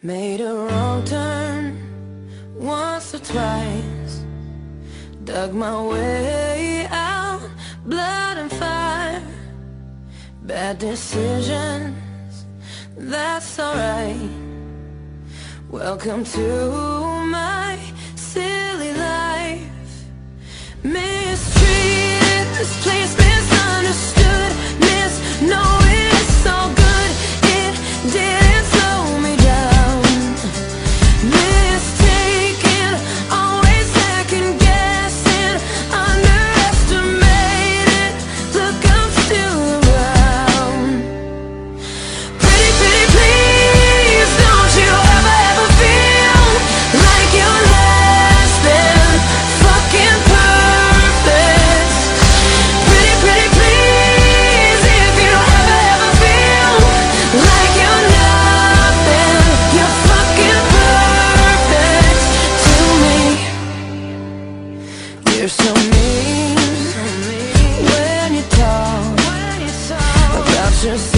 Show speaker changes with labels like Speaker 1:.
Speaker 1: Made a wrong turn once or twice. Dug my way out, blood and fire. Bad decisions, that's alright. Welcome to my silly life. Mistreated, You're so mean When you talk about yourself.